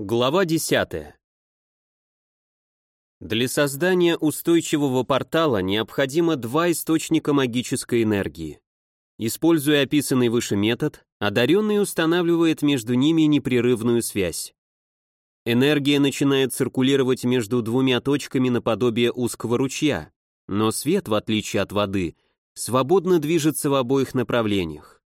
Глава 10. Для создания устойчивого портала необходимо два источника магической энергии. Используя описанный выше метод, одаренный устанавливает между ними непрерывную связь. Энергия начинает циркулировать между двумя точками наподобие узкого ручья, но свет, в отличие от воды, свободно движется в обоих направлениях.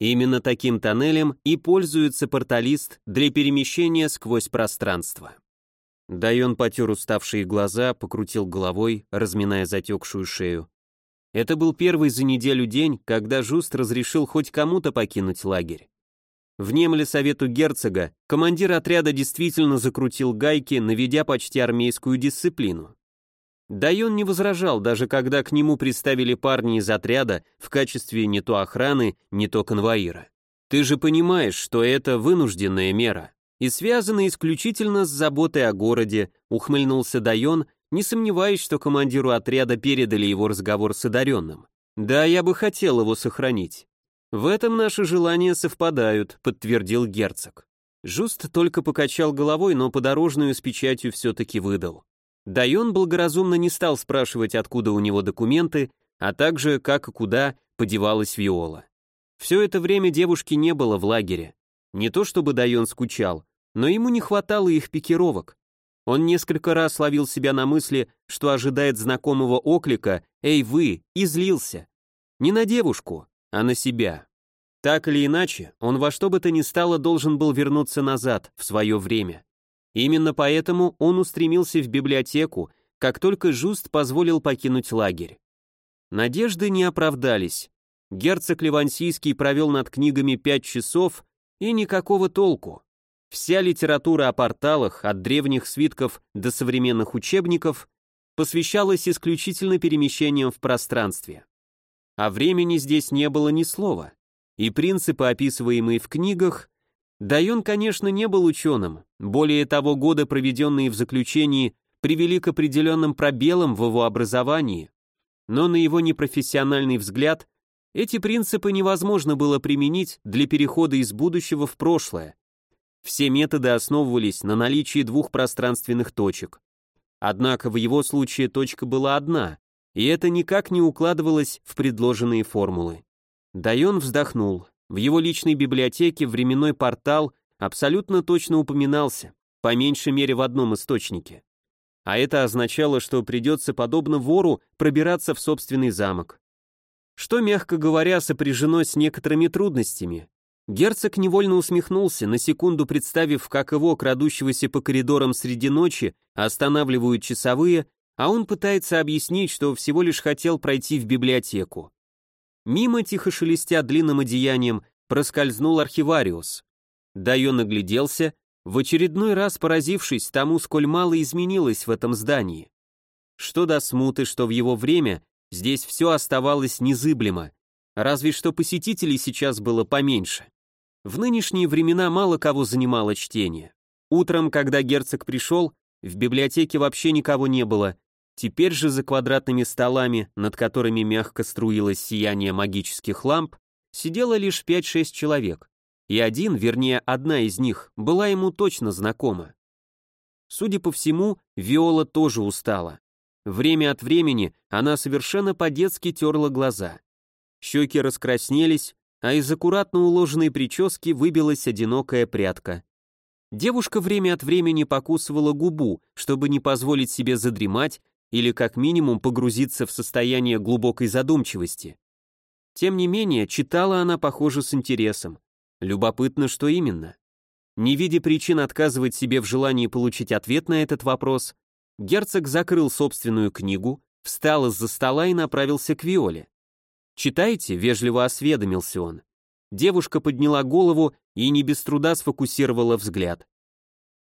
Именно таким тоннелем и пользуется порталист для перемещения сквозь пространство. Дайон потер уставшие глаза, покрутил головой, разминая затекшую шею. Это был первый за неделю день, когда Жуст разрешил хоть кому-то покинуть лагерь. Внемля совету герцога, командир отряда действительно закрутил гайки, наведя почти армейскую дисциплину. Дайон не возражал, даже когда к нему приставили парни из отряда в качестве не то охраны, не то конвоира. Ты же понимаешь, что это вынужденная мера и связана исключительно с заботой о городе, ухмыльнулся Дайон, не сомневаясь, что командиру отряда передали его разговор с одаренным. Да, я бы хотел его сохранить. В этом наши желания совпадают, подтвердил герцог. Жуст только покачал головой, но подорожную с печатью все-таки выдал. Дайон благоразумно не стал спрашивать, откуда у него документы, а также как и куда подевалась Виола. Все это время девушки не было в лагере. Не то чтобы Дайон скучал, но ему не хватало их пикировок. Он несколько раз ловил себя на мысли, что ожидает знакомого оклика «Эй, вы!» и злился. Не на девушку, а на себя. Так или иначе, он во что бы то ни стало должен был вернуться назад, в свое время. Именно поэтому он устремился в библиотеку, как только Жуст позволил покинуть лагерь. Надежды не оправдались. Герцог Ливансийский провел над книгами пять часов, и никакого толку. Вся литература о порталах, от древних свитков до современных учебников, посвящалась исключительно перемещениям в пространстве. А времени здесь не было ни слова, и принципы, описываемые в книгах, Дайон, конечно, не был ученым, более того, годы, проведенные в заключении, привели к определенным пробелам в его образовании, но на его непрофессиональный взгляд эти принципы невозможно было применить для перехода из будущего в прошлое. Все методы основывались на наличии двух пространственных точек. Однако в его случае точка была одна, и это никак не укладывалось в предложенные формулы. Дайон вздохнул. В его личной библиотеке временной портал абсолютно точно упоминался, по меньшей мере в одном источнике. А это означало, что придется, подобно вору, пробираться в собственный замок. Что, мягко говоря, сопряжено с некоторыми трудностями. Герцог невольно усмехнулся, на секунду представив, как его, крадущегося по коридорам среди ночи, останавливают часовые, а он пытается объяснить, что всего лишь хотел пройти в библиотеку. Мимо, тихо шелестя длинным одеянием, проскользнул архивариус. Дайон нагляделся, в очередной раз поразившись тому, сколь мало изменилось в этом здании. Что до смуты, что в его время, здесь все оставалось незыблемо, разве что посетителей сейчас было поменьше. В нынешние времена мало кого занимало чтение. Утром, когда герцог пришел, в библиотеке вообще никого не было, Теперь же за квадратными столами, над которыми мягко струилось сияние магических ламп, сидело лишь 5-6 человек, и один, вернее, одна из них, была ему точно знакома. Судя по всему, Виола тоже устала. Время от времени она совершенно по-детски терла глаза. Щеки раскраснелись, а из аккуратно уложенной прически выбилась одинокая прядка. Девушка время от времени покусывала губу, чтобы не позволить себе задремать или как минимум погрузиться в состояние глубокой задумчивости. Тем не менее, читала она, похоже, с интересом. Любопытно, что именно. Не видя причин отказывать себе в желании получить ответ на этот вопрос, герцог закрыл собственную книгу, встал из-за стола и направился к Виоле. «Читаете?» — вежливо осведомился он. Девушка подняла голову и не без труда сфокусировала взгляд.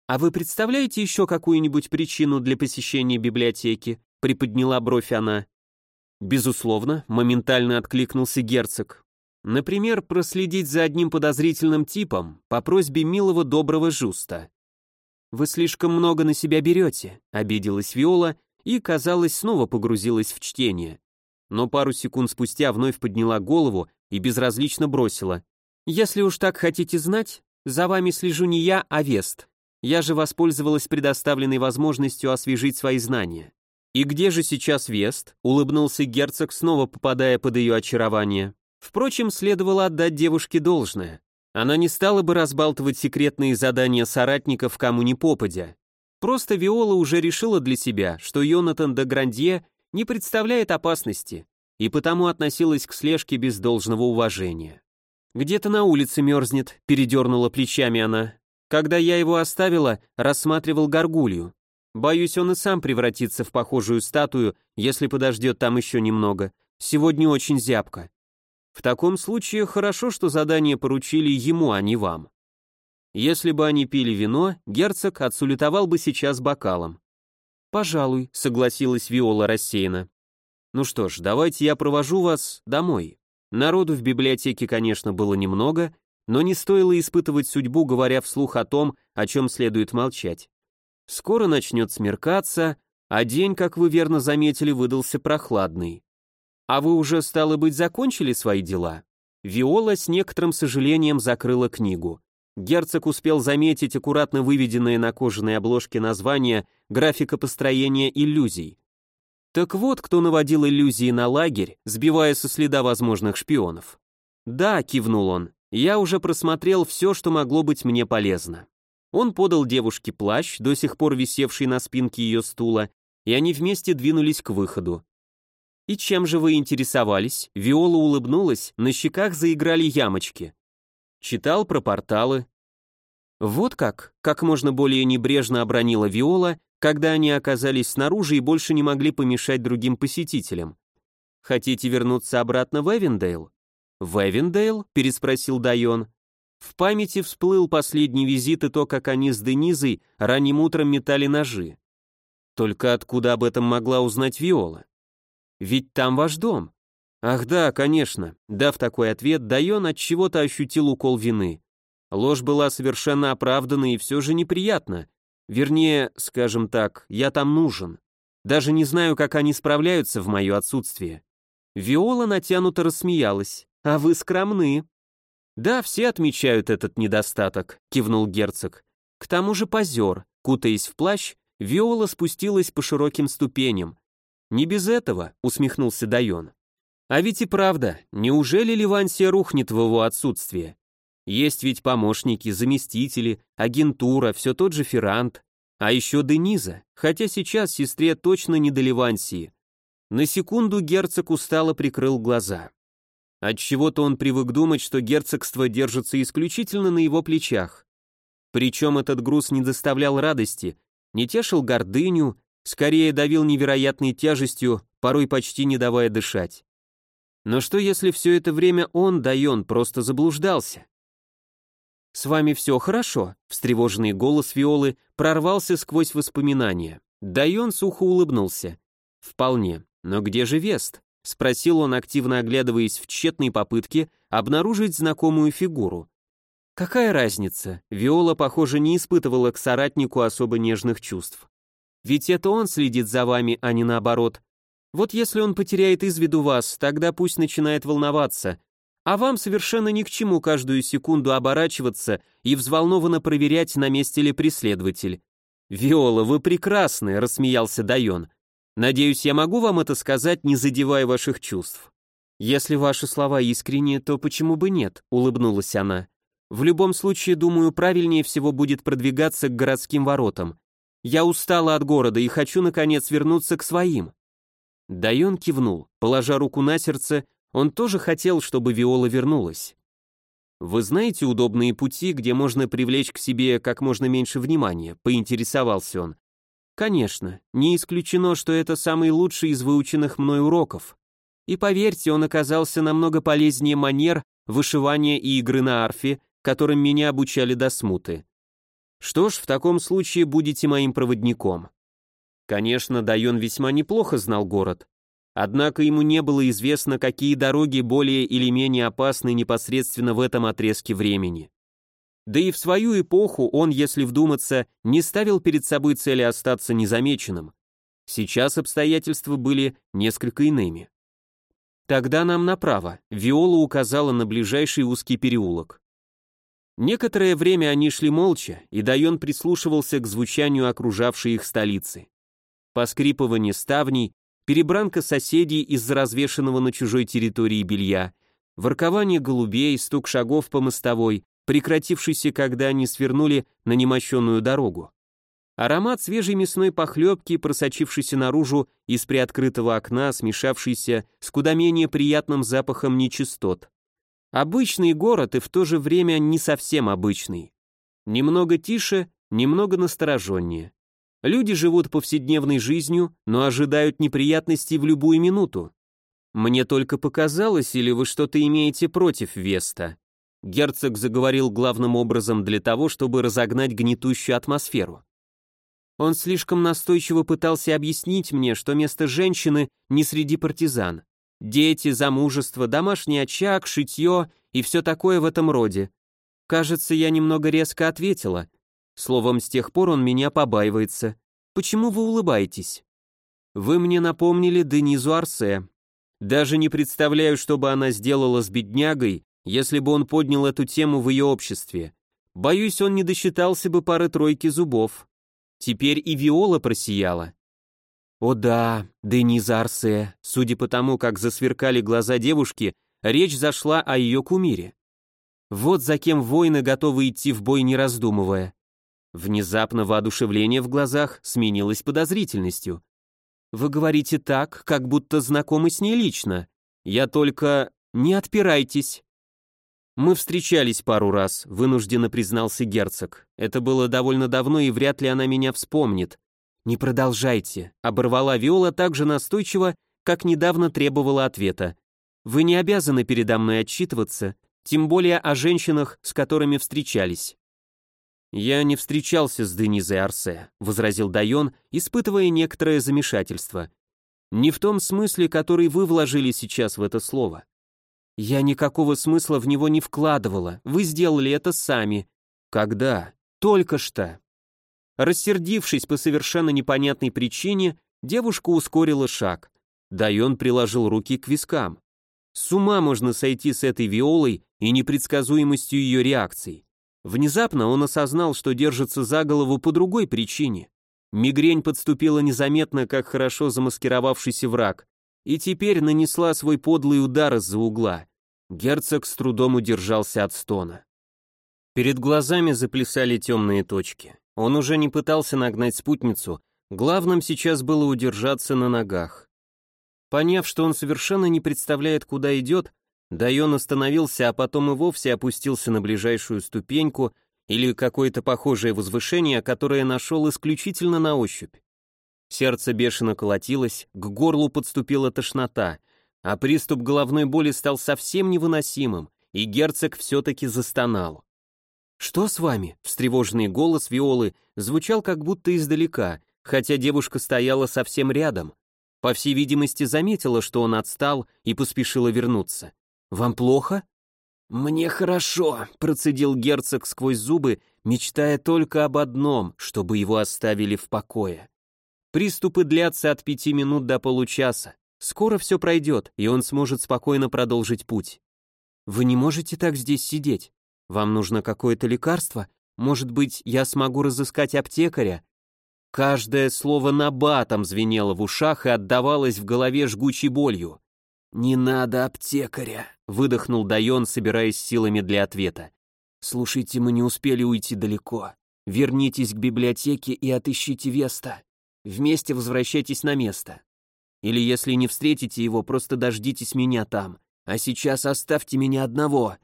«А вы представляете еще какую-нибудь причину для посещения библиотеки?» — приподняла бровь она. «Безусловно», — моментально откликнулся герцог. «Например, проследить за одним подозрительным типом по просьбе милого доброго Жуста». «Вы слишком много на себя берете», — обиделась Виола и, казалось, снова погрузилась в чтение. Но пару секунд спустя вновь подняла голову и безразлично бросила. «Если уж так хотите знать, за вами слежу не я, а Вест. Я же воспользовалась предоставленной возможностью освежить свои знания. «И где же сейчас Вест?» — улыбнулся герцог, снова попадая под ее очарование. Впрочем, следовало отдать девушке должное. Она не стала бы разбалтывать секретные задания соратников кому ни попадя. Просто Виола уже решила для себя, что Йонатан де Грандье не представляет опасности, и потому относилась к слежке без должного уважения. «Где-то на улице мерзнет», — передернула плечами она. «Когда я его оставила, рассматривал горгулью. Боюсь, он и сам превратится в похожую статую, если подождет там еще немного. Сегодня очень зябко. В таком случае хорошо, что задание поручили ему, а не вам. Если бы они пили вино, герцог отсулетовал бы сейчас бокалом. «Пожалуй», — согласилась Виола рассеянно. «Ну что ж, давайте я провожу вас домой». Народу в библиотеке, конечно, было немного, но не стоило испытывать судьбу, говоря вслух о том, о чем следует молчать. Скоро начнет смеркаться, а день, как вы верно заметили, выдался прохладный. «А вы уже, стало быть, закончили свои дела?» Виола с некоторым сожалением закрыла книгу. Герцог успел заметить аккуратно выведенное на кожаной обложке название «Графика построения иллюзий». Так вот, кто наводил иллюзии на лагерь, сбивая со следа возможных шпионов. «Да», — кивнул он, — «я уже просмотрел все, что могло быть мне полезно». Он подал девушке плащ, до сих пор висевший на спинке ее стула, и они вместе двинулись к выходу. «И чем же вы интересовались?» Виола улыбнулась, на щеках заиграли ямочки. Читал про порталы. Вот как, как можно более небрежно обронила Виола, когда они оказались снаружи и больше не могли помешать другим посетителям. Хотите вернуться обратно в Эвендейл? переспросил Дайон. В памяти всплыл последний визит и то, как они с Денизой ранним утром метали ножи. Только откуда об этом могла узнать Виола? Ведь там ваш дом. Ах да, конечно. Дав такой ответ, Дайон от чего-то ощутил укол вины. Ложь была совершенно оправдана и все же неприятно. Вернее, скажем так, я там нужен. Даже не знаю, как они справляются в мое отсутствие. Виола натянуто рассмеялась. А вы скромны. Да, все отмечают этот недостаток, кивнул герцог. К тому же позер. Кутаясь в плащ, Виола спустилась по широким ступеням, «Не без этого», — усмехнулся Дайон. «А ведь и правда, неужели Ливансия рухнет в его отсутствие? Есть ведь помощники, заместители, агентура, все тот же Феррант, а еще Дениза, хотя сейчас сестре точно не до Ливансии». На секунду герцог устало прикрыл глаза. Отчего-то он привык думать, что герцогство держится исключительно на его плечах. Причем этот груз не доставлял радости, не тешил гордыню, скорее давил невероятной тяжестью, порой почти не давая дышать. Но что если все это время он, Дайон, просто заблуждался? «С вами все хорошо?» — встревоженный голос Виолы прорвался сквозь воспоминания. Дайон сухо улыбнулся. «Вполне. Но где же Вест?» — спросил он, активно оглядываясь в тщетной попытке обнаружить знакомую фигуру. Какая разница? Виола, похоже, не испытывала к соратнику особо нежных чувств. Ведь это он следит за вами, а не наоборот. Вот если он потеряет из виду вас, тогда пусть начинает волноваться. А вам совершенно ни к чему каждую секунду оборачиваться и взволнованно проверять, на месте ли преследователь. «Виола, вы прекрасны», — рассмеялся Дайон. «Надеюсь, я могу вам это сказать, не задевая ваших чувств». «Если ваши слова искренние, то почему бы нет?» — улыбнулась она. «В любом случае, думаю, правильнее всего будет продвигаться к городским воротам. Я устала от города и хочу, наконец, вернуться к своим». Дайон кивнул. Положа руку на сердце, он тоже хотел, чтобы Виола вернулась. «Вы знаете удобные пути, где можно привлечь к себе как можно меньше внимания?» — поинтересовался он. «Конечно, не исключено, что это самый лучший из выученных мной уроков. И поверьте, он оказался намного полезнее манер, вышивания и игры на арфе, которым меня обучали до смуты. Что ж, в таком случае будете моим проводником. Конечно, Дайон весьма неплохо знал город. Однако ему не было известно, какие дороги более или менее опасны непосредственно в этом отрезке времени. Да и в свою эпоху он, если вдуматься, не ставил перед собой цели остаться незамеченным. Сейчас обстоятельства были несколько иными. Тогда нам направо. Виола указала на ближайший узкий переулок. Некоторое время они шли молча, и Дайон прислушивался к звучанию окружавшей их столицы. Поскрипывание ставней, перебранка соседей из-за развешенного на чужой территории белья, воркование голубей, стук шагов по мостовой, прекратившийся, когда они свернули на немощенную дорогу. Аромат свежей мясной похлебки, просочившийся наружу из приоткрытого окна, смешавшийся с куда менее приятным запахом нечистот. Обычный город и в то же время не совсем обычный. Немного тише, немного настороженнее. Люди живут повседневной жизнью, но ожидают неприятностей в любую минуту. Мне только показалось, или вы что-то имеете против Веста? Герцог заговорил главным образом для того, чтобы разогнать гнетущую атмосферу. Он слишком настойчиво пытался объяснить мне, что место женщины не среди партизан. Дети, замужество, домашний очаг, шитье и все такое в этом роде. Кажется, я немного резко ответила. Словом, с тех пор он меня побаивается. Почему вы улыбаетесь? Вы мне напомнили Денизу Арсе. Даже не представляю, что бы она сделала с беднягой, если бы он поднял эту тему в ее обществе. Боюсь, он не досчитался бы пары-тройки зубов. Теперь и Виола просияла. О да, Дениза Арсе, судя по тому, как засверкали глаза девушки, речь зашла о ее кумире. Вот за кем воины готовы идти в бой, не раздумывая. Внезапно воодушевление в глазах сменилось подозрительностью. «Вы говорите так, как будто знакомы с ней лично. Я только... не отпирайтесь». «Мы встречались пару раз», — вынужденно признался герцог. «Это было довольно давно, и вряд ли она меня вспомнит. «Не продолжайте», — оборвала Виола так же настойчиво, как недавно требовала ответа. «Вы не обязаны передо мной отчитываться, тем более о женщинах, с которыми встречались». «Я не встречался с Денизой Арсе», — возразил Дайон, испытывая некоторое замешательство. «Не в том смысле, который вы вложили сейчас в это слово. Я никакого смысла в него не вкладывала, вы сделали это сами». «Когда?» «Только что». Рассердившись по совершенно непонятной причине, девушка ускорила шаг. Дайон приложил руки к вискам. С ума можно сойти с этой виолой и непредсказуемостью ее реакций. Внезапно он осознал, что держится за голову по другой причине. Мигрень подступила незаметно, как хорошо замаскировавшийся враг, и теперь нанесла свой подлый удар из-за угла. Герцог с трудом удержался от стона. Перед глазами заплясали темные точки. Он уже не пытался нагнать спутницу, главным сейчас было удержаться на ногах. Поняв, что он совершенно не представляет, куда идет, Дайон остановился, а потом и вовсе опустился на ближайшую ступеньку или какое-то похожее возвышение, которое нашел исключительно на ощупь. Сердце бешено колотилось, к горлу подступила тошнота, а приступ головной боли стал совсем невыносимым, и герцог все-таки застонал. «Что с вами?» — встревоженный голос Виолы звучал как будто издалека, хотя девушка стояла совсем рядом. По всей видимости, заметила, что он отстал и поспешила вернуться. «Вам плохо?» «Мне хорошо», — процедил герцог сквозь зубы, мечтая только об одном, чтобы его оставили в покое. Приступы длятся от пяти минут до получаса. Скоро все пройдет, и он сможет спокойно продолжить путь. «Вы не можете так здесь сидеть?» Вам нужно какое-то лекарство? Может быть, я смогу разыскать аптекаря?» Каждое слово набатом звенело в ушах и отдавалось в голове жгучей болью. «Не надо аптекаря», — выдохнул Дайон, собираясь силами для ответа. «Слушайте, мы не успели уйти далеко. Вернитесь к библиотеке и отыщите Веста. Вместе возвращайтесь на место. Или если не встретите его, просто дождитесь меня там. А сейчас оставьте меня одного.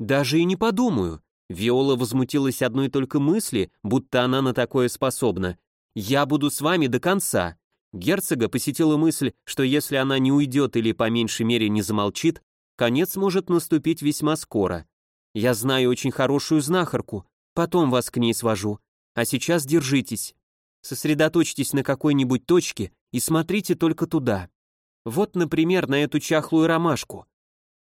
Даже и не подумаю. Виола возмутилась одной только мысли, будто она на такое способна. Я буду с вами до конца. Герцога посетила мысль, что если она не уйдет или по меньшей мере не замолчит, конец может наступить весьма скоро. Я знаю очень хорошую знахарку, потом вас к ней свожу. А сейчас держитесь. Сосредоточьтесь на какой-нибудь точке и смотрите только туда. Вот, например, на эту чахлую ромашку.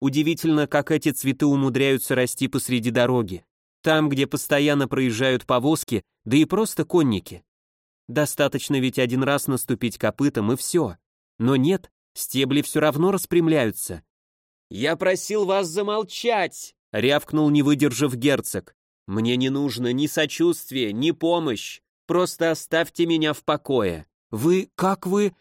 Удивительно, как эти цветы умудряются расти посреди дороги. Там, где постоянно проезжают повозки, да и просто конники. Достаточно ведь один раз наступить копытом и все. Но нет, стебли все равно распрямляются. «Я просил вас замолчать!» — рявкнул, не выдержав герцог. Мне не нужно ни сочувствия, ни помощь. Просто оставьте меня в покое. Вы, как вы...»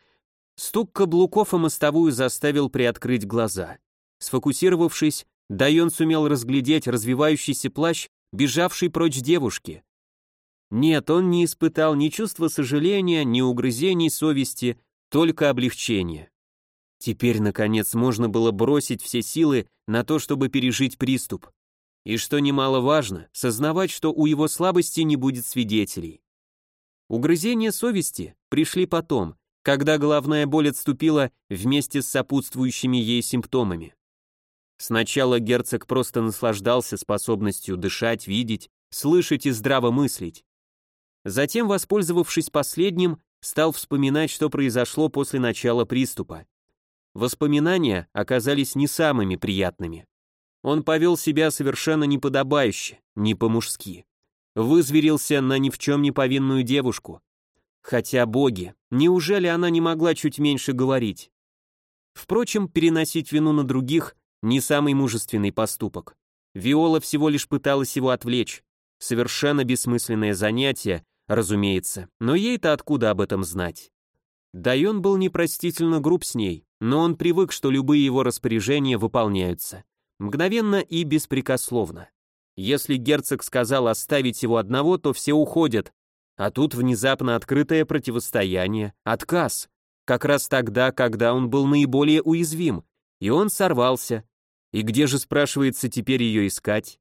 Стук каблуков о мостовую заставил приоткрыть глаза. Сфокусировавшись, Дайон сумел разглядеть развивающийся плащ, бежавший прочь девушки. Нет, он не испытал ни чувства сожаления, ни угрызений совести, только облегчение. Теперь, наконец, можно было бросить все силы на то, чтобы пережить приступ. И что немаловажно, сознавать, что у его слабости не будет свидетелей. Угрызения совести пришли потом, когда головная боль отступила вместе с сопутствующими ей симптомами. Сначала герцог просто наслаждался способностью дышать, видеть, слышать и здраво мыслить. Затем, воспользовавшись последним, стал вспоминать, что произошло после начала приступа. Воспоминания оказались не самыми приятными. Он повел себя совершенно неподобающе, не по-мужски. Вызверился на ни в чем не повинную девушку. Хотя боги, неужели она не могла чуть меньше говорить? Впрочем, переносить вину на других не самый мужественный поступок. Виола всего лишь пыталась его отвлечь. Совершенно бессмысленное занятие, разумеется, но ей-то откуда об этом знать? Дайон был непростительно груб с ней, но он привык, что любые его распоряжения выполняются. Мгновенно и беспрекословно. Если герцог сказал оставить его одного, то все уходят, а тут внезапно открытое противостояние, отказ, как раз тогда, когда он был наиболее уязвим, и он сорвался. И где же, спрашивается, теперь ее искать?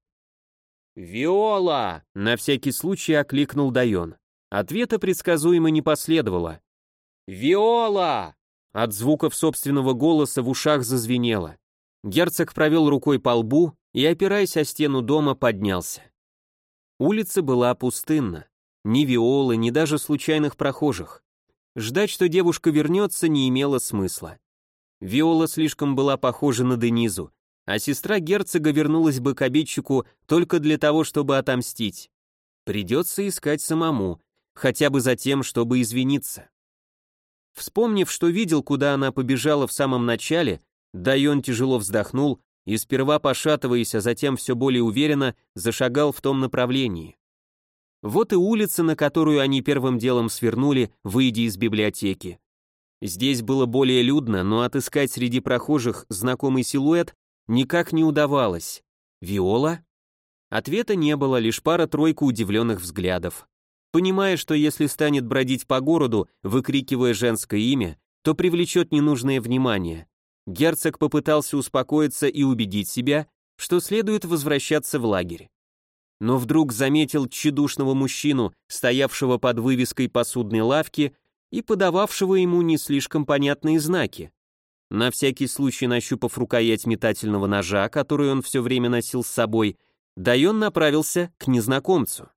«Виола!» — на всякий случай окликнул Дайон. Ответа предсказуемо не последовало. «Виола!» От звуков собственного голоса в ушах зазвенело. Герцог провел рукой по лбу и, опираясь о стену дома, поднялся. Улица была пустынна. Ни Виолы, ни даже случайных прохожих. Ждать, что девушка вернется, не имело смысла. Виола слишком была похожа на Денизу, а сестра герцога вернулась бы к обидчику только для того, чтобы отомстить. Придется искать самому, хотя бы за тем, чтобы извиниться. Вспомнив, что видел, куда она побежала в самом начале, Дайон тяжело вздохнул и, сперва пошатываясь, а затем все более уверенно, зашагал в том направлении. Вот и улица, на которую они первым делом свернули, выйдя из библиотеки. Здесь было более людно, но отыскать среди прохожих знакомый силуэт никак не удавалось. Виола? Ответа не было, лишь пара-тройка удивленных взглядов. Понимая, что если станет бродить по городу, выкрикивая женское имя, то привлечет ненужное внимание. Герцог попытался успокоиться и убедить себя, что следует возвращаться в лагерь. Но вдруг заметил тщедушного мужчину, стоявшего под вывеской посудной лавки и подававшего ему не слишком понятные знаки. На всякий случай нащупав рукоять метательного ножа, который он все время носил с собой, Дайон направился к незнакомцу.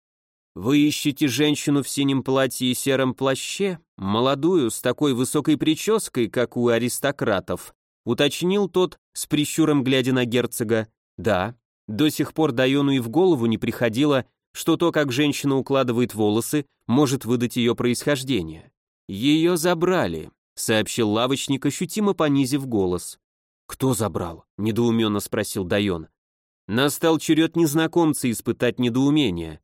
«Вы ищете женщину в синем платье и сером плаще, молодую, с такой высокой прической, как у аристократов», уточнил тот, с прищуром глядя на герцога. «Да, до сих пор Дайону и в голову не приходило, что то, как женщина укладывает волосы, может выдать ее происхождение. «Ее забрали», — сообщил лавочник, ощутимо понизив голос. «Кто забрал?» — недоуменно спросил Дайон. Настал черед незнакомца испытать недоумение.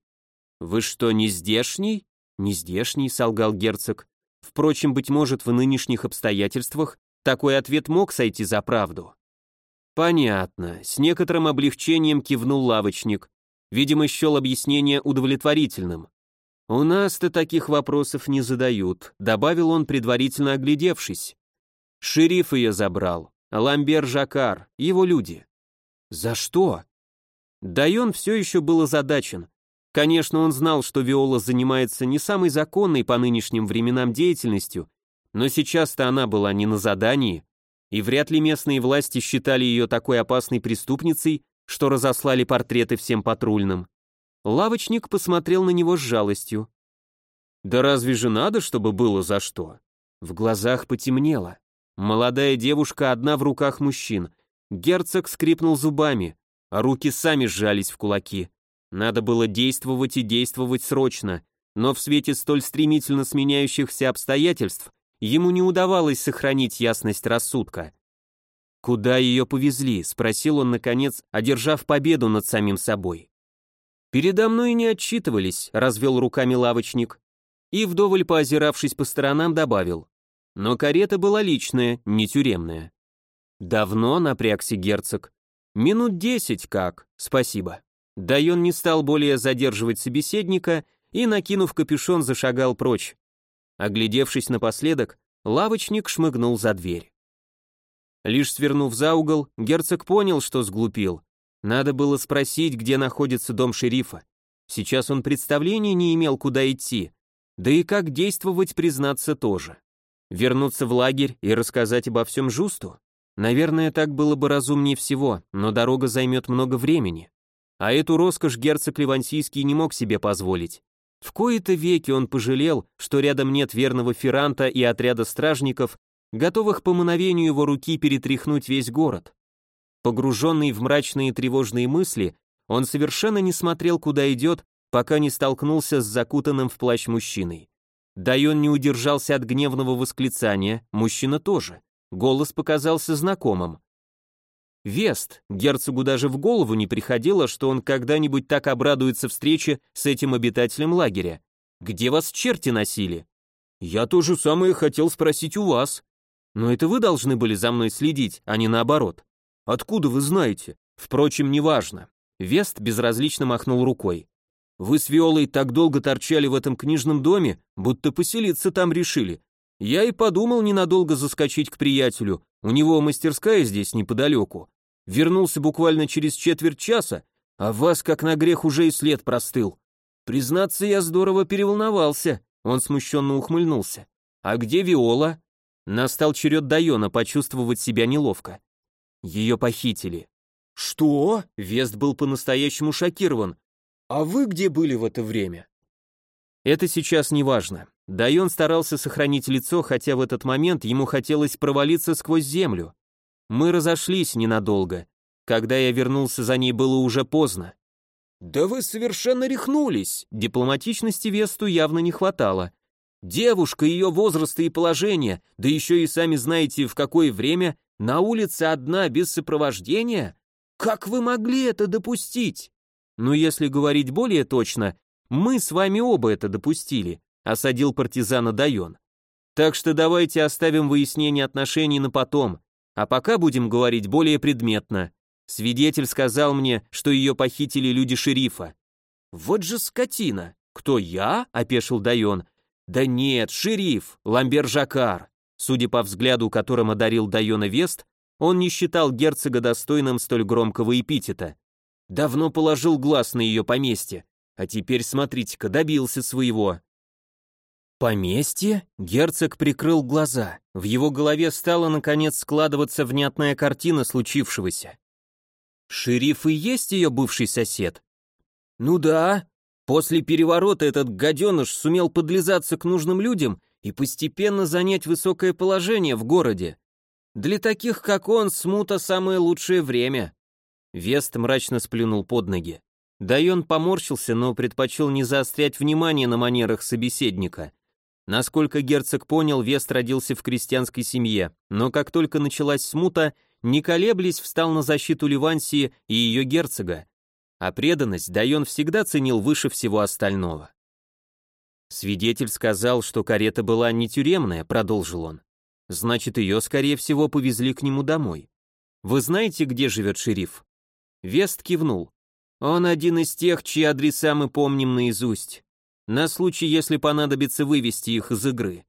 «Вы что, не здешний?» «Не здешний», — солгал герцог. Впрочем, быть может, в нынешних обстоятельствах такой ответ мог сойти за правду. «Понятно», — с некоторым облегчением кивнул лавочник. Видимо, счел объяснение удовлетворительным. «У нас-то таких вопросов не задают», — добавил он, предварительно оглядевшись. «Шериф ее забрал. Ламбер Жакар, его люди». «За что?» Дайон все еще был озадачен. Конечно, он знал, что Виола занимается не самой законной по нынешним временам деятельностью, но сейчас-то она была не на задании, и вряд ли местные власти считали ее такой опасной преступницей, что разослали портреты всем патрульным. Лавочник посмотрел на него с жалостью. «Да разве же надо, чтобы было за что?» В глазах потемнело. Молодая девушка одна в руках мужчин. Герцог скрипнул зубами, а руки сами сжались в кулаки. Надо было действовать и действовать срочно, но в свете столь стремительно сменяющихся обстоятельств ему не удавалось сохранить ясность рассудка. «Куда ее повезли?» — спросил он, наконец, одержав победу над самим собой. «Передо мной не отчитывались», — развел руками лавочник. И, вдоволь поозиравшись по сторонам, добавил. «Но карета была личная, не тюремная». «Давно?» — напрягся герцог. «Минут десять как, спасибо». Дайон не стал более задерживать собеседника и, накинув капюшон, зашагал прочь. Оглядевшись напоследок, лавочник шмыгнул за дверь. Лишь свернув за угол, герцог понял, что сглупил. Надо было спросить, где находится дом шерифа. Сейчас он представления не имел, куда идти. Да и как действовать, признаться тоже. Вернуться в лагерь и рассказать обо всем Жусту? Наверное, так было бы разумнее всего, но дорога займет много времени. А эту роскошь герцог Ливансийский не мог себе позволить. В кои-то веки он пожалел, что рядом нет верного Ферранта и отряда стражников, готовых по мановению его руки перетряхнуть весь город. Погруженный в мрачные тревожные мысли, он совершенно не смотрел, куда идет, пока не столкнулся с закутанным в плащ мужчиной. Да и он не удержался от гневного восклицания, мужчина тоже. Голос показался знакомым. Вест, герцогу даже в голову не приходило, что он когда-нибудь так обрадуется встрече с этим обитателем лагеря. Где вас черти носили? Я то же самое хотел спросить у вас. Но это вы должны были за мной следить, а не наоборот. Откуда вы знаете? Впрочем, неважно. Вест безразлично махнул рукой. Вы с Виолой так долго торчали в этом книжном доме, будто поселиться там решили. Я и подумал ненадолго заскочить к приятелю, у него мастерская здесь неподалеку. Вернулся буквально через четверть часа, а вас, как на грех, уже и след простыл. Признаться, я здорово переволновался. Он смущенно ухмыльнулся. А где Виола? Настал черед Дайона почувствовать себя неловко. Ее похитили. Что? Вест был по-настоящему шокирован. А вы где были в это время? Это сейчас не важно. Дайон старался сохранить лицо, хотя в этот момент ему хотелось провалиться сквозь землю. Мы разошлись ненадолго. Когда я вернулся за ней, было уже поздно. «Да вы совершенно рехнулись!» Дипломатичности Весту явно не хватало. Девушка ее возраста и положения, да еще и сами знаете, в какое время, на улице одна, без сопровождения? Как вы могли это допустить? Ну, если говорить более точно, мы с вами оба это допустили, осадил партизана Дайон. Так что давайте оставим выяснение отношений на потом. А пока будем говорить более предметно. Свидетель сказал мне, что ее похитили люди шерифа. Вот же скотина. Кто я? опешил Дайон. Да нет, шериф, Ламбер Жакар. Судя по взгляду, которым одарил Дайона Вест, он не считал герцога достойным столь громкого эпитета. Давно положил глаз на ее поместье, а теперь, смотрите-ка, добился своего. Поместье? Герцог прикрыл глаза. В его голове стала наконец складываться внятная картина случившегося. Шериф и есть ее бывший сосед? Ну да. После переворота этот гаденыш сумел подлизаться к нужным людям и постепенно занять высокое положение в городе. Для таких, как он, смута самое лучшее время. Вест мрачно сплюнул под ноги. Дайон поморщился, но предпочел не заострять внимание на манерах собеседника. Насколько герцог понял, Вест родился в крестьянской семье, но как только началась смута, не колеблясь, встал на защиту Ливансии и ее герцога. А преданность Дайон всегда ценил выше всего остального. Свидетель сказал, что карета была не тюремная, продолжил он. Значит, ее, скорее всего, повезли к нему домой. Вы знаете, где живет шериф? Вест кивнул. Он один из тех, чьи адреса мы помним наизусть на случай, если понадобится вывести их из игры.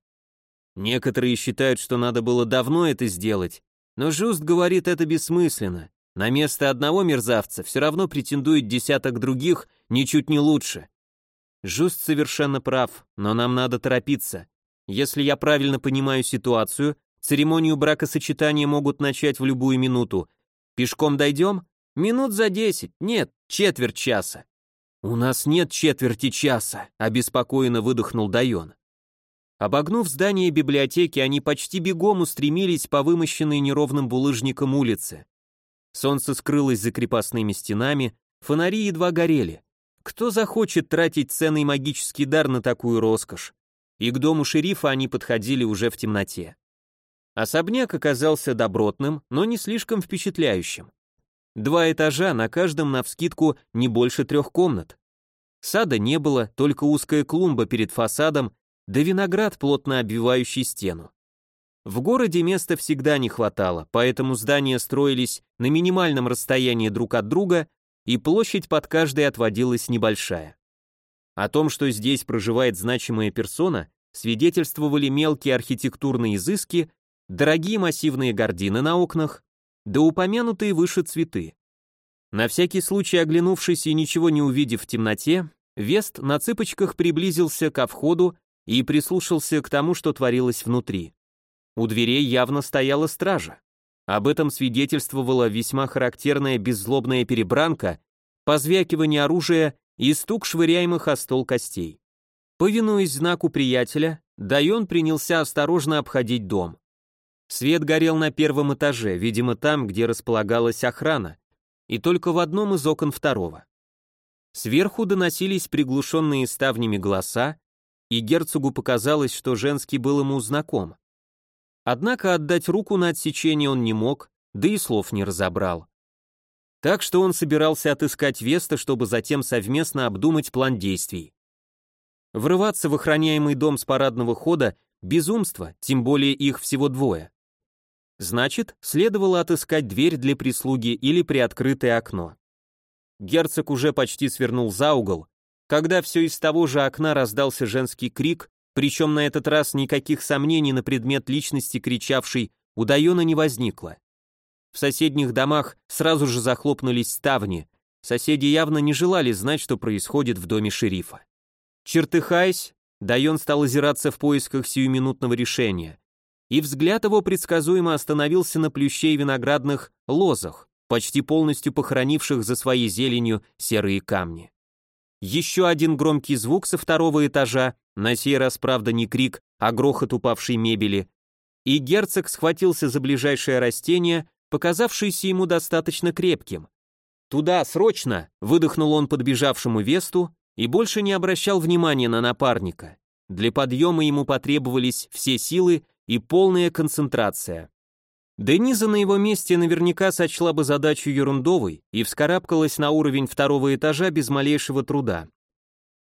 Некоторые считают, что надо было давно это сделать, но Жуст говорит это бессмысленно. На место одного мерзавца все равно претендует десяток других, ничуть не лучше. Жуст совершенно прав, но нам надо торопиться. Если я правильно понимаю ситуацию, церемонию бракосочетания могут начать в любую минуту. Пешком дойдем? Минут за десять, нет, четверть часа. «У нас нет четверти часа», — обеспокоенно выдохнул Дайон. Обогнув здание библиотеки, они почти бегом устремились по вымощенной неровным булыжником улице. Солнце скрылось за крепостными стенами, фонари едва горели. Кто захочет тратить ценный магический дар на такую роскошь? И к дому шерифа они подходили уже в темноте. Особняк оказался добротным, но не слишком впечатляющим. Два этажа, на каждом навскидку не больше трех комнат. Сада не было, только узкая клумба перед фасадом, да виноград, плотно обвивающий стену. В городе места всегда не хватало, поэтому здания строились на минимальном расстоянии друг от друга, и площадь под каждой отводилась небольшая. О том, что здесь проживает значимая персона, свидетельствовали мелкие архитектурные изыски, дорогие массивные гардины на окнах, да упомянутые выше цветы. На всякий случай оглянувшись и ничего не увидев в темноте, Вест на цыпочках приблизился ко входу и прислушался к тому, что творилось внутри. У дверей явно стояла стража. Об этом свидетельствовала весьма характерная беззлобная перебранка, позвякивание оружия и стук швыряемых о стол костей. Повинуясь знаку приятеля, Дайон принялся осторожно обходить дом. Свет горел на первом этаже, видимо там, где располагалась охрана, и только в одном из окон второго. Сверху доносились приглушенные ставнями голоса, и герцогу показалось, что женский был ему знаком. Однако отдать руку на отсечение он не мог, да и слов не разобрал. Так что он собирался отыскать Веста, чтобы затем совместно обдумать план действий. Врываться в охраняемый дом с парадного хода – безумство, тем более их всего двое. Значит, следовало отыскать дверь для прислуги или приоткрытое окно. Герцог уже почти свернул за угол, когда все из того же окна раздался женский крик, причем на этот раз никаких сомнений на предмет личности кричавшей у Дайона не возникло. В соседних домах сразу же захлопнулись ставни, соседи явно не желали знать, что происходит в доме шерифа. Чертыхаясь, Дайон стал озираться в поисках сиюминутного решения и взгляд его предсказуемо остановился на плюще виноградных лозах, почти полностью похоронивших за своей зеленью серые камни. Еще один громкий звук со второго этажа, на сей раз, правда, не крик, а грохот упавшей мебели, и герцог схватился за ближайшее растение, показавшееся ему достаточно крепким. «Туда, срочно!» — выдохнул он подбежавшему Весту и больше не обращал внимания на напарника. Для подъема ему потребовались все силы, и полная концентрация. Дениза на его месте наверняка сочла бы задачу ерундовой и вскарабкалась на уровень второго этажа без малейшего труда.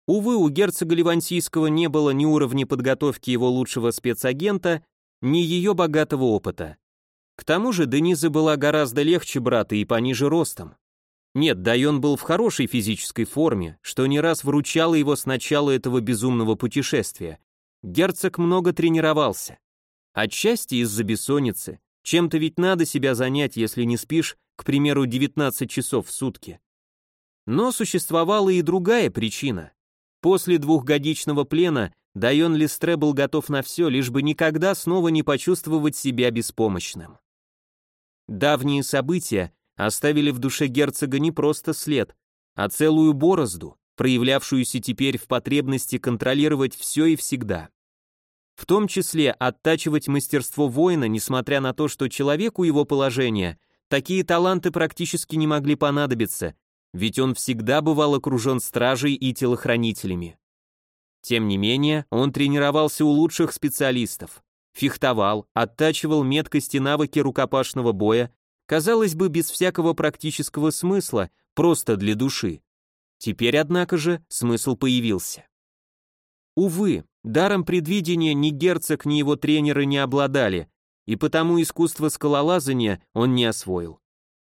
Увы, у герцога Ливансийского не было ни уровня подготовки его лучшего спецагента, ни ее богатого опыта. К тому же Дениза была гораздо легче брата и пониже ростом. Нет, Дайон был в хорошей физической форме, что не раз выручало его с начала этого безумного путешествия. Герцог много тренировался. Отчасти из-за бессонницы. Чем-то ведь надо себя занять, если не спишь, к примеру, 19 часов в сутки. Но существовала и другая причина. После двухгодичного плена Дайон Листре был готов на все, лишь бы никогда снова не почувствовать себя беспомощным. Давние события оставили в душе герцога не просто след, а целую борозду, проявлявшуюся теперь в потребности контролировать все и всегда. В том числе оттачивать мастерство воина, несмотря на то, что человеку его положения такие таланты практически не могли понадобиться, ведь он всегда бывал окружен стражей и телохранителями. Тем не менее, он тренировался у лучших специалистов, фехтовал, оттачивал меткость и навыки рукопашного боя, казалось бы, без всякого практического смысла, просто для души. Теперь, однако же, смысл появился. Увы, даром предвидения ни герцог, ни его тренеры не обладали, и потому искусство скалолазания он не освоил.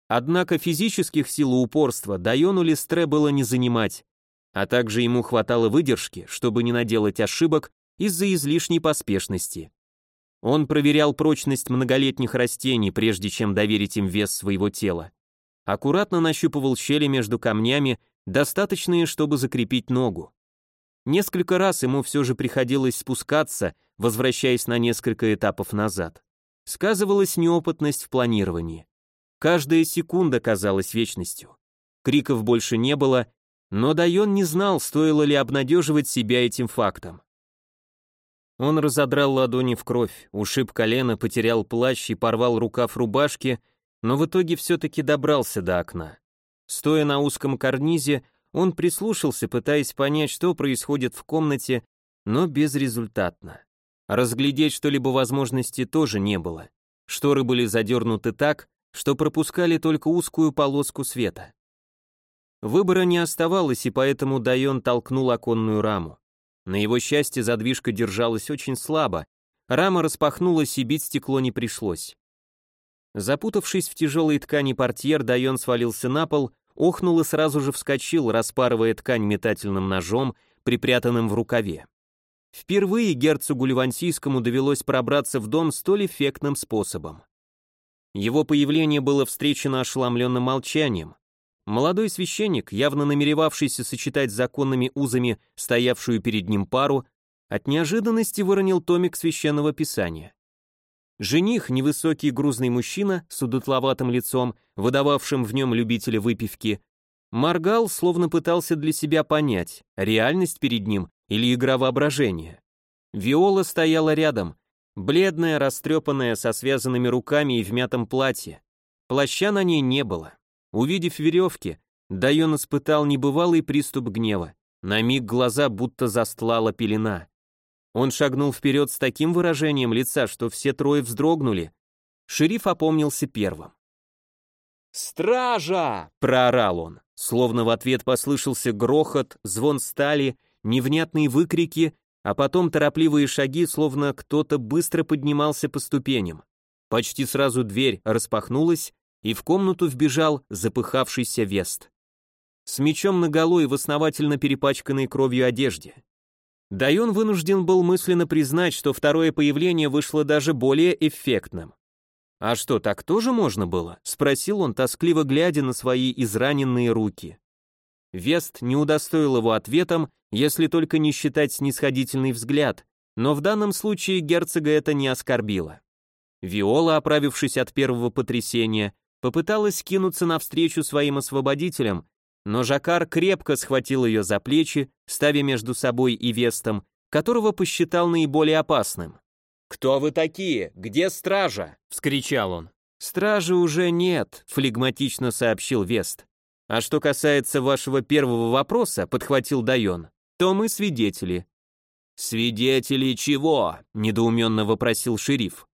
Однако физических сил и упорства Дайону Листре было не занимать, а также ему хватало выдержки, чтобы не наделать ошибок из-за излишней поспешности. Он проверял прочность многолетних растений, прежде чем доверить им вес своего тела. Аккуратно нащупывал щели между камнями, достаточные, чтобы закрепить ногу. Несколько раз ему все же приходилось спускаться, возвращаясь на несколько этапов назад. Сказывалась неопытность в планировании. Каждая секунда казалась вечностью. Криков больше не было, но Дайон не знал, стоило ли обнадеживать себя этим фактом. Он разодрал ладони в кровь, ушиб колено, потерял плащ и порвал рукав рубашки, но в итоге все-таки добрался до окна. Стоя на узком карнизе, он прислушался, пытаясь понять, что происходит в комнате, но безрезультатно. Разглядеть что-либо возможности тоже не было. Шторы были задернуты так, что пропускали только узкую полоску света. Выбора не оставалось, и поэтому Дайон толкнул оконную раму. На его счастье задвижка держалась очень слабо, рама распахнулась и бить стекло не пришлось. Запутавшись в тяжелой ткани портьер, Дайон свалился на пол, охнул и сразу же вскочил, распарывая ткань метательным ножом, припрятанным в рукаве. Впервые герцогу Ливансийскому довелось пробраться в дом столь эффектным способом. Его появление было встречено ошеломленным молчанием. Молодой священник, явно намеревавшийся сочетать законными узами стоявшую перед ним пару, от неожиданности выронил томик священного писания. Жених, невысокий грузный мужчина с удутловатым лицом, выдававшим в нем любителя выпивки, моргал, словно пытался для себя понять, реальность перед ним или игра воображения. Виола стояла рядом, бледная, растрепанная, со связанными руками и в мятом платье. Плаща на ней не было. Увидев веревки, Дайон испытал небывалый приступ гнева. На миг глаза будто застлала пелена. Он шагнул вперед с таким выражением лица, что все трое вздрогнули. Шериф опомнился первым. «Стража!» — проорал он. Словно в ответ послышался грохот, звон стали, невнятные выкрики, а потом торопливые шаги, словно кто-то быстро поднимался по ступеням. Почти сразу дверь распахнулась, и в комнату вбежал запыхавшийся Вест. С мечом наголо и в основательно перепачканной кровью одежде. Дайон вынужден был мысленно признать, что второе появление вышло даже более эффектным. «А что, так тоже можно было?» — спросил он, тоскливо глядя на свои израненные руки. Вест не удостоил его ответом, если только не считать снисходительный взгляд, но в данном случае герцога это не оскорбило. Виола, оправившись от первого потрясения, попыталась кинуться навстречу своим освободителям, но Жакар крепко схватил ее за плечи, ставя между собой и Вестом, которого посчитал наиболее опасным. «Кто вы такие? Где стража?» — вскричал он. «Стражи уже нет», — флегматично сообщил Вест. «А что касается вашего первого вопроса», — подхватил Дайон, — «то мы свидетели». «Свидетели чего?» — недоуменно вопросил шериф.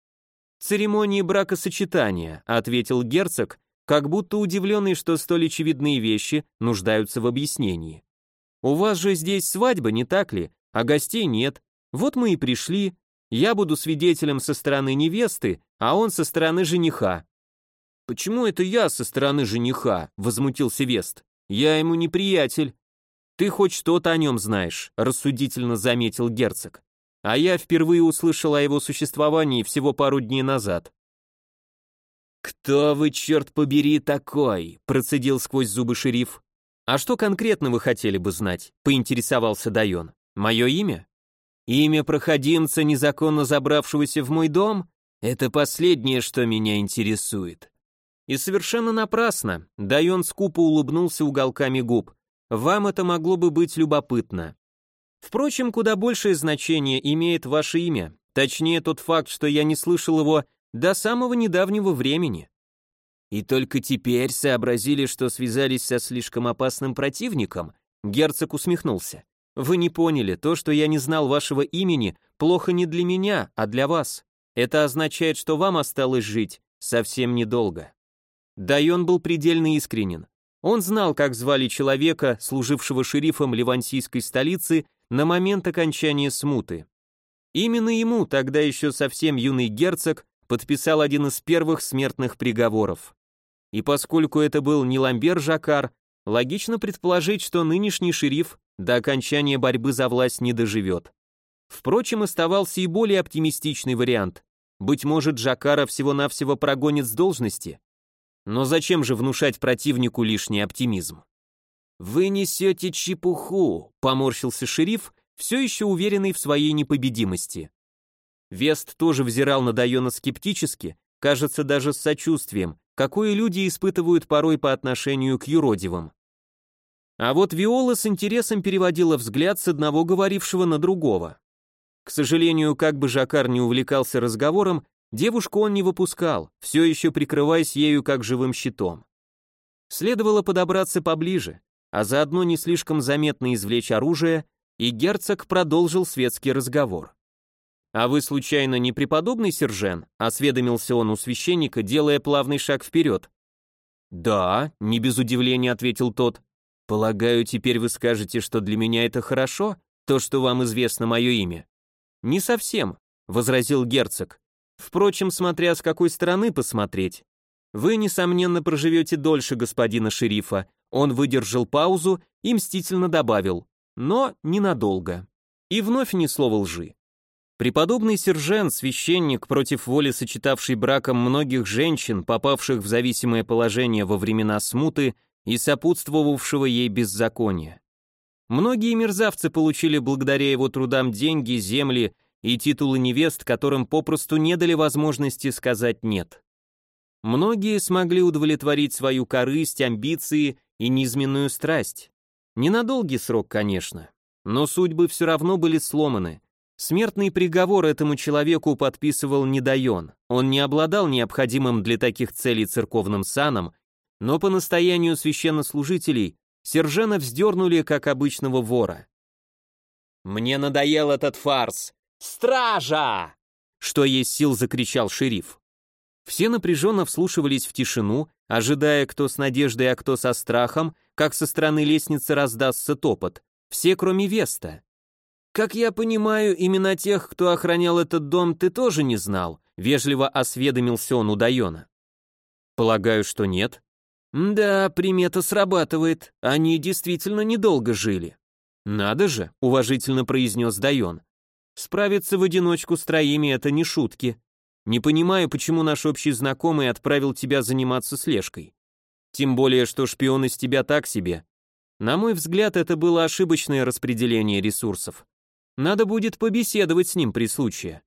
«Церемонии бракосочетания», — ответил герцог, как будто удивленный, что столь очевидные вещи нуждаются в объяснении. «У вас же здесь свадьба, не так ли? А гостей нет. Вот мы и пришли. Я буду свидетелем со стороны невесты, а он со стороны жениха». «Почему это я со стороны жениха?» — возмутился Вест. «Я ему не приятель». «Ты хоть что-то о нем знаешь», — рассудительно заметил герцог. «А я впервые услышал о его существовании всего пару дней назад. «Кто вы, черт побери, такой?» – процедил сквозь зубы шериф. «А что конкретно вы хотели бы знать?» – поинтересовался Дайон. «Мое имя?» «Имя проходимца, незаконно забравшегося в мой дом? Это последнее, что меня интересует». И совершенно напрасно. Дайон скупо улыбнулся уголками губ. «Вам это могло бы быть любопытно. Впрочем, куда большее значение имеет ваше имя, точнее тот факт, что я не слышал его до самого недавнего времени. И только теперь сообразили, что связались со слишком опасным противником, герцог усмехнулся. Вы не поняли, то, что я не знал вашего имени, плохо не для меня, а для вас. Это означает, что вам осталось жить совсем недолго. Дайон был предельно искренен. Он знал, как звали человека, служившего шерифом ливансийской столицы на момент окончания смуты. Именно ему, тогда еще совсем юный герцог, подписал один из первых смертных приговоров. И поскольку это был не Ламбер Жакар, логично предположить, что нынешний шериф до окончания борьбы за власть не доживет. Впрочем, оставался и более оптимистичный вариант. Быть может, Жакара всего-навсего прогонит с должности. Но зачем же внушать противнику лишний оптимизм? «Вы несете чепуху», — поморщился шериф, все еще уверенный в своей непобедимости. Вест тоже взирал на Дайона скептически, кажется, даже с сочувствием, какое люди испытывают порой по отношению к юродивым. А вот Виола с интересом переводила взгляд с одного говорившего на другого. К сожалению, как бы Жакар не увлекался разговором, девушку он не выпускал, все еще прикрываясь ею как живым щитом. Следовало подобраться поближе, а заодно не слишком заметно извлечь оружие, и герцог продолжил светский разговор. «А вы, случайно, не преподобный Сержен?» — осведомился он у священника, делая плавный шаг вперед. «Да», — не без удивления ответил тот. Полагаю, теперь вы скажете, что для меня это хорошо, то, что вам известно мое имя. Не совсем, возразил герцог. Впрочем, смотря с какой стороны посмотреть. Вы, несомненно, проживете дольше господина шерифа. Он выдержал паузу и мстительно добавил, но ненадолго. И вновь ни слова лжи. Преподобный сержант, священник, против воли сочетавший браком многих женщин, попавших в зависимое положение во времена смуты и сопутствовавшего ей беззакония. Многие мерзавцы получили благодаря его трудам деньги, земли и титулы невест, которым попросту не дали возможности сказать «нет». Многие смогли удовлетворить свою корысть, амбиции и низменную страсть. Ненадолгий срок, конечно, но судьбы все равно были сломаны, Смертный приговор этому человеку подписывал не Дайон. Он не обладал необходимым для таких целей церковным саном, но по настоянию священнослужителей Сержена вздернули, как обычного вора. «Мне надоел этот фарс! Стража!» Что есть сил, закричал шериф. Все напряженно вслушивались в тишину, ожидая, кто с надеждой, а кто со страхом, как со стороны лестницы раздастся топот. Все, кроме Веста. «Как я понимаю, имена тех, кто охранял этот дом, ты тоже не знал?» — вежливо осведомился он у Дайона. «Полагаю, что нет». «Да, примета срабатывает. Они действительно недолго жили». «Надо же», — уважительно произнес Дайон. «Справиться в одиночку с троими — это не шутки. Не понимаю, почему наш общий знакомый отправил тебя заниматься слежкой. Тем более, что шпион из тебя так себе. На мой взгляд, это было ошибочное распределение ресурсов. Надо будет побеседовать с ним при случае.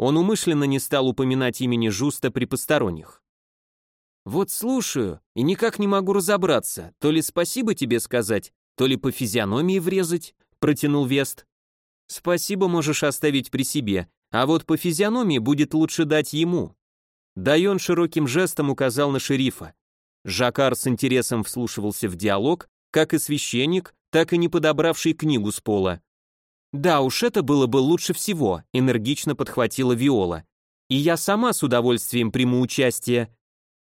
Он умышленно не стал упоминать имени Жуста при посторонних. «Вот слушаю, и никак не могу разобраться, то ли спасибо тебе сказать, то ли по физиономии врезать», — протянул Вест. «Спасибо можешь оставить при себе, а вот по физиономии будет лучше дать ему». Дайон широким жестом указал на шерифа. Жакар с интересом вслушивался в диалог, как и священник, так и не подобравший книгу с пола. «Да уж, это было бы лучше всего», — энергично подхватила Виола. «И я сама с удовольствием приму участие».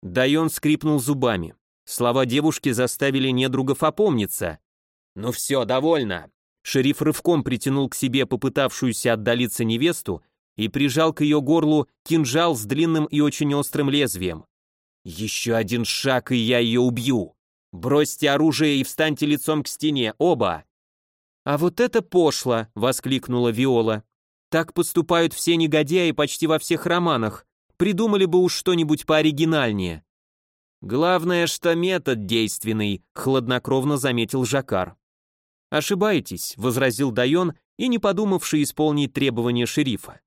Дайон скрипнул зубами. Слова девушки заставили недругов опомниться. «Ну все, довольно». Шериф рывком притянул к себе попытавшуюся отдалиться невесту и прижал к ее горлу кинжал с длинным и очень острым лезвием. «Еще один шаг, и я ее убью! Бросьте оружие и встаньте лицом к стене, оба!» «А вот это пошло!» — воскликнула Виола. «Так поступают все негодяи почти во всех романах. Придумали бы уж что-нибудь пооригинальнее». «Главное, что метод действенный», — хладнокровно заметил Жакар. «Ошибаетесь», — возразил Дайон и не подумавший исполнить требования шерифа.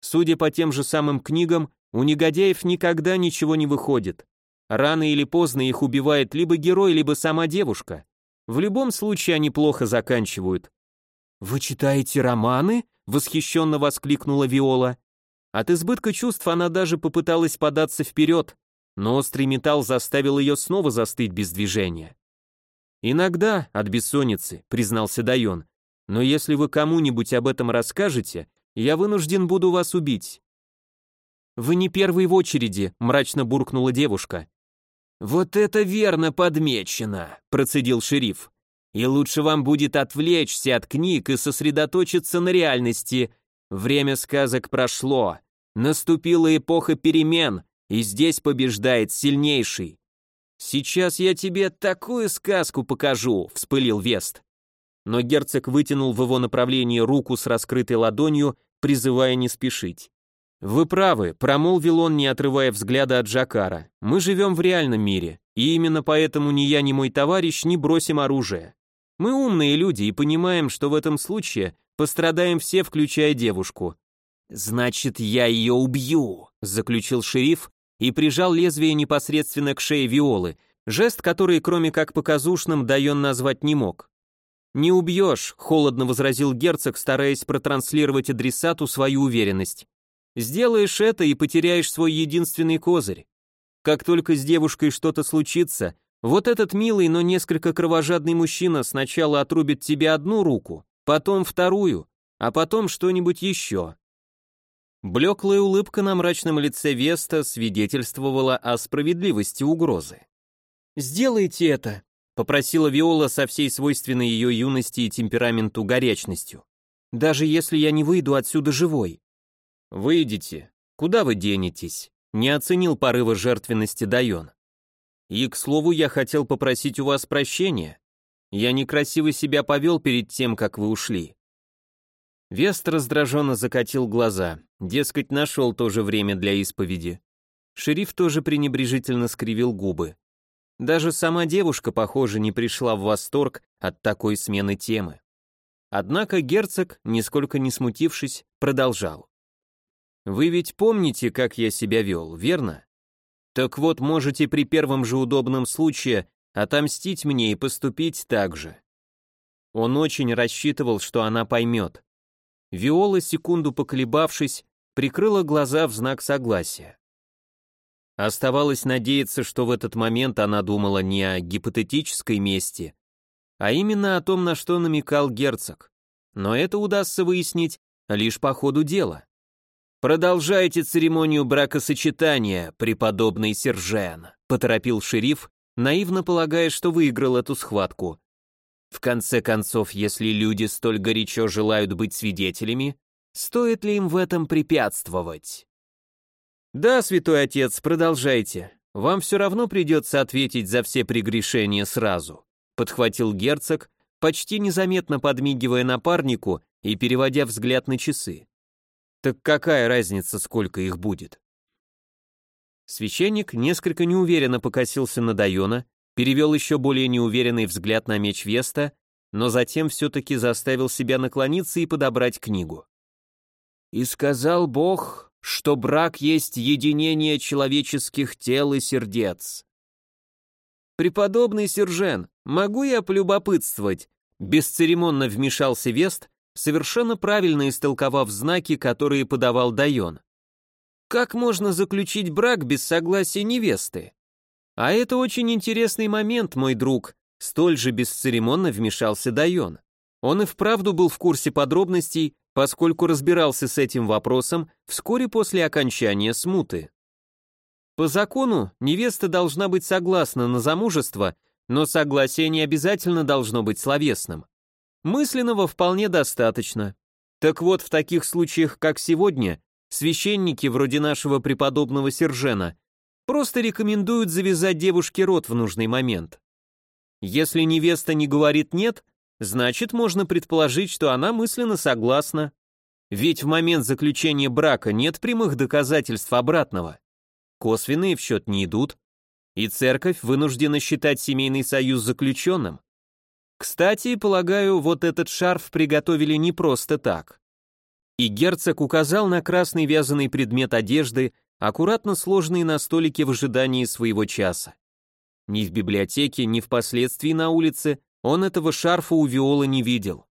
Судя по тем же самым книгам, у негодяев никогда ничего не выходит. Рано или поздно их убивает либо герой, либо сама девушка. В любом случае они плохо заканчивают. «Вы читаете романы?» — восхищенно воскликнула Виола. От избытка чувств она даже попыталась податься вперед, но острый металл заставил ее снова застыть без движения. «Иногда от бессонницы», — признался Дайон, «но если вы кому-нибудь об этом расскажете, я вынужден буду вас убить». «Вы не первый в очереди», — мрачно буркнула девушка. «Вот это верно подмечено», — процедил шериф. «И лучше вам будет отвлечься от книг и сосредоточиться на реальности. Время сказок прошло. Наступила эпоха перемен, и здесь побеждает сильнейший». «Сейчас я тебе такую сказку покажу», — вспылил Вест. Но герцог вытянул в его направлении руку с раскрытой ладонью, призывая не спешить. «Вы правы», — промолвил он, не отрывая взгляда от Джакара. «Мы живем в реальном мире, и именно поэтому ни я, ни мой товарищ не бросим оружие. Мы умные люди и понимаем, что в этом случае пострадаем все, включая девушку». «Значит, я ее убью», — заключил шериф и прижал лезвие непосредственно к шее Виолы, жест, который, кроме как показушным, Дайон назвать не мог. «Не убьешь», — холодно возразил герцог, стараясь протранслировать адресату свою уверенность. Сделаешь это и потеряешь свой единственный козырь. Как только с девушкой что-то случится, вот этот милый, но несколько кровожадный мужчина сначала отрубит тебе одну руку, потом вторую, а потом что-нибудь еще. Блеклая улыбка на мрачном лице Веста свидетельствовала о справедливости угрозы. «Сделайте это!» попросила Виола со всей свойственной ее юности и темпераменту горячностью. «Даже если я не выйду отсюда живой». «Выйдете. Куда вы денетесь?» Не оценил порыва жертвенности Дайон. «И, к слову, я хотел попросить у вас прощения. Я некрасиво себя повел перед тем, как вы ушли». Вест раздраженно закатил глаза, дескать, нашел тоже время для исповеди. Шериф тоже пренебрежительно скривил губы. Даже сама девушка, похоже, не пришла в восторг от такой смены темы. Однако герцог, нисколько не смутившись, продолжал. «Вы ведь помните, как я себя вел, верно? Так вот, можете при первом же удобном случае отомстить мне и поступить так же». Он очень рассчитывал, что она поймет. Виола, секунду поколебавшись, прикрыла глаза в знак согласия. Оставалось надеяться, что в этот момент она думала не о гипотетической мести, а именно о том, на что намекал герцог. Но это удастся выяснить лишь по ходу дела. «Продолжайте церемонию бракосочетания, преподобный Сержен», поторопил шериф, наивно полагая, что выиграл эту схватку. В конце концов, если люди столь горячо желают быть свидетелями, стоит ли им в этом препятствовать? «Да, святой отец, продолжайте. Вам все равно придется ответить за все прегрешения сразу», подхватил герцог, почти незаметно подмигивая напарнику и переводя взгляд на часы. «Так какая разница, сколько их будет?» Священник несколько неуверенно покосился на Дайона, перевел еще более неуверенный взгляд на меч Веста, но затем все-таки заставил себя наклониться и подобрать книгу. «И сказал Бог, что брак есть единение человеческих тел и сердец. «Преподобный Сержен, могу я полюбопытствовать?» Бесцеремонно вмешался Вест, совершенно правильно истолковав знаки, которые подавал Дайон. «Как можно заключить брак без согласия невесты?» «А это очень интересный момент, мой друг», столь же бесцеремонно вмешался Дайон. Он и вправду был в курсе подробностей, поскольку разбирался с этим вопросом вскоре после окончания смуты. По закону, невеста должна быть согласна на замужество, но согласие не обязательно должно быть словесным. Мысленного вполне достаточно. Так вот, в таких случаях, как сегодня, священники, вроде нашего преподобного Сержена, просто рекомендуют завязать девушке рот в нужный момент. Если невеста не говорит «нет», значит, можно предположить, что она мысленно согласна. Ведь в момент заключения брака нет прямых доказательств обратного. Косвенные в счет не идут, и церковь вынуждена считать семейный союз заключенным. Кстати, полагаю, вот этот шарф приготовили не просто так. И герцог указал на красный вязаный предмет одежды, аккуратно сложенный на столике в ожидании своего часа. Ни в библиотеке, ни впоследствии на улице он этого шарфа у Виолы не видел.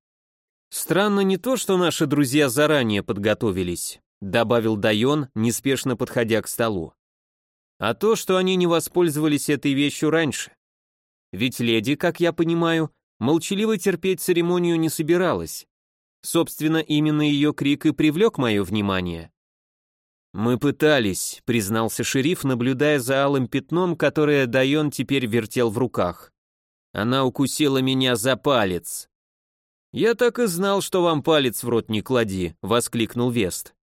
Странно не то, что наши друзья заранее подготовились, добавил Дайон, неспешно подходя к столу. А то, что они не воспользовались этой вещью раньше. Ведь леди, как я понимаю, молчаливо терпеть церемонию не собиралась. Собственно, именно ее крик и привлек мое внимание. «Мы пытались», — признался шериф, наблюдая за алым пятном, которое Дайон теперь вертел в руках. Она укусила меня за палец. «Я так и знал, что вам палец в рот не клади», — воскликнул Вест.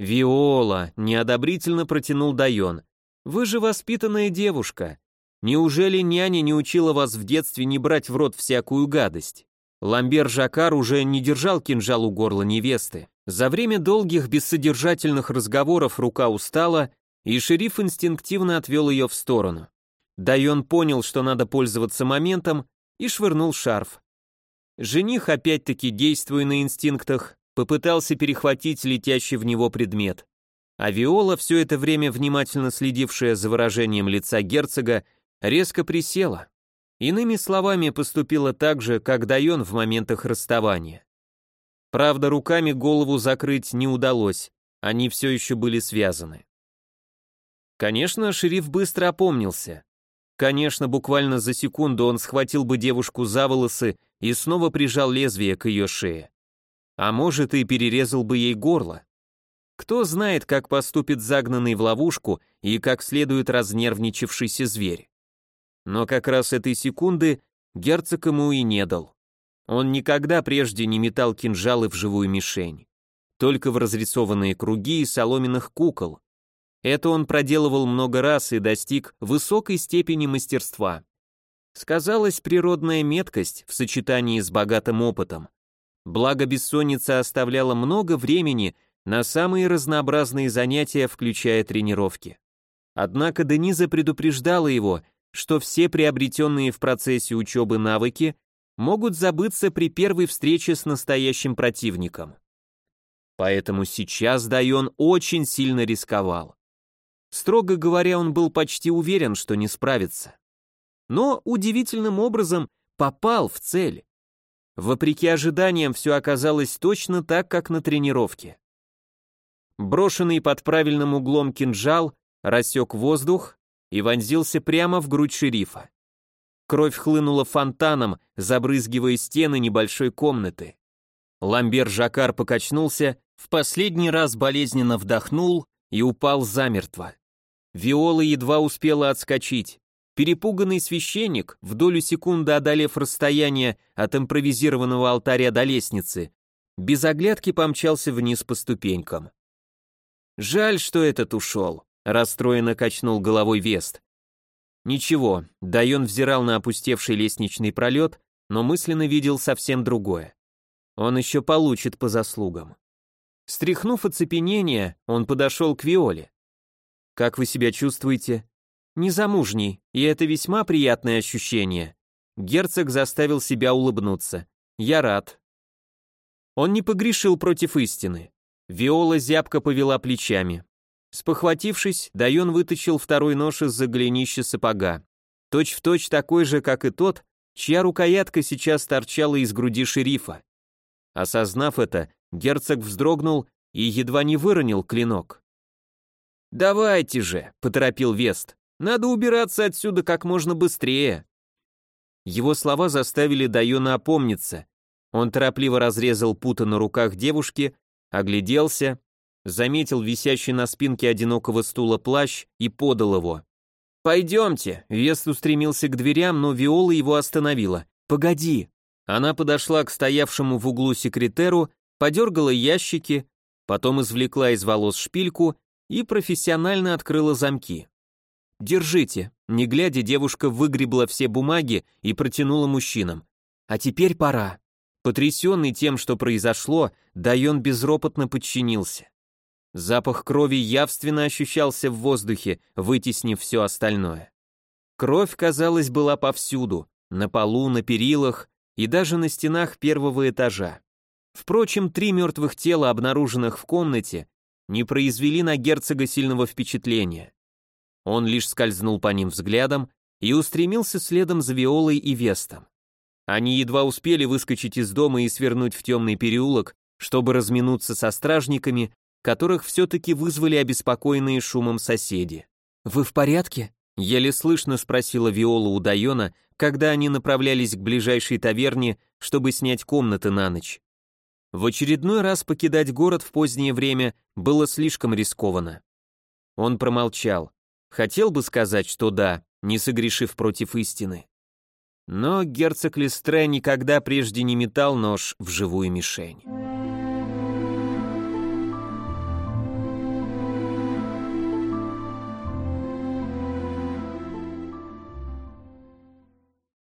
«Виола», — неодобрительно протянул Дайон. «Вы же воспитанная девушка. Неужели няня не учила вас в детстве не брать в рот всякую гадость?» Ламбер Жакар уже не держал кинжал у горла невесты. За время долгих бессодержательных разговоров рука устала, и шериф инстинктивно отвел ее в сторону. Дайон понял, что надо пользоваться моментом, и швырнул шарф. Жених, опять-таки действуя на инстинктах, попытался перехватить летящий в него предмет. А Виола, все это время внимательно следившая за выражением лица герцога, резко присела. Иными словами, поступила так же, как Дайон в моментах расставания. Правда, руками голову закрыть не удалось, они все еще были связаны. Конечно, шериф быстро опомнился. Конечно, буквально за секунду он схватил бы девушку за волосы и снова прижал лезвие к ее шее. А может, и перерезал бы ей горло. Кто знает, как поступит загнанный в ловушку и как следует разнервничавшийся зверь. Но как раз этой секунды герцог ему и не дал. Он никогда прежде не метал кинжалы в живую мишень. Только в разрисованные круги и соломенных кукол. Это он проделывал много раз и достиг высокой степени мастерства. Сказалась природная меткость в сочетании с богатым опытом. Благо бессонница оставляла много времени на самые разнообразные занятия, включая тренировки. Однако Дениза предупреждала его, что все приобретенные в процессе учебы навыки могут забыться при первой встрече с настоящим противником. Поэтому сейчас Дайон очень сильно рисковал. Строго говоря, он был почти уверен, что не справится. Но удивительным образом попал в цель. Вопреки ожиданиям, все оказалось точно так, как на тренировке. Брошенный под правильным углом кинжал рассек воздух и вонзился прямо в грудь шерифа. Кровь хлынула фонтаном, забрызгивая стены небольшой комнаты. Ламбер Жакар покачнулся, в последний раз болезненно вдохнул и упал замертво. Виола едва успела отскочить. Перепуганный священник, в долю секунды одолев расстояние от импровизированного алтаря до лестницы, без оглядки помчался вниз по ступенькам. «Жаль, что этот ушел», — расстроенно качнул головой Вест. Ничего, Дайон взирал на опустевший лестничный пролет, но мысленно видел совсем другое. Он еще получит по заслугам. Стряхнув оцепенение, он подошел к Виоле. «Как вы себя чувствуете?» «Незамужний, и это весьма приятное ощущение». Герцог заставил себя улыбнуться. «Я рад». Он не погрешил против истины. Виола зябко повела плечами. Спохватившись, Дайон вытащил второй нож из-за голенища сапога. Точь в точь такой же, как и тот, чья рукоятка сейчас торчала из груди шерифа. Осознав это, герцог вздрогнул и едва не выронил клинок. «Давайте же», — поторопил Вест, — «надо убираться отсюда как можно быстрее». Его слова заставили Дайона опомниться. Он торопливо разрезал путы на руках девушки огляделся, заметил висящий на спинке одинокого стула плащ и подал его. «Пойдемте», — Вест устремился к дверям, но Виола его остановила. «Погоди». Она подошла к стоявшему в углу секретеру, подергала ящики, потом извлекла из волос шпильку и профессионально открыла замки. «Держите», — не глядя, девушка выгребла все бумаги и протянула мужчинам. «А теперь пора». Потрясенный тем, что произошло, Дайон безропотно подчинился. Запах крови явственно ощущался в воздухе, вытеснив все остальное. Кровь, казалось, была повсюду, на полу, на перилах и даже на стенах первого этажа. Впрочем, три мертвых тела, обнаруженных в комнате, не произвели на герцога сильного впечатления. Он лишь скользнул по ним взглядом и устремился следом за Виолой и Вестом. Они едва успели выскочить из дома и свернуть в темный переулок, чтобы разминуться со стражниками, которых все-таки вызвали обеспокоенные шумом соседи. «Вы в порядке?» — еле слышно спросила Виола у Дайона, когда они направлялись к ближайшей таверне, чтобы снять комнаты на ночь. В очередной раз покидать город в позднее время было слишком рискованно. Он промолчал. Хотел бы сказать, что да, не согрешив против истины. Но герцог Листре никогда прежде не метал нож в живую мишень.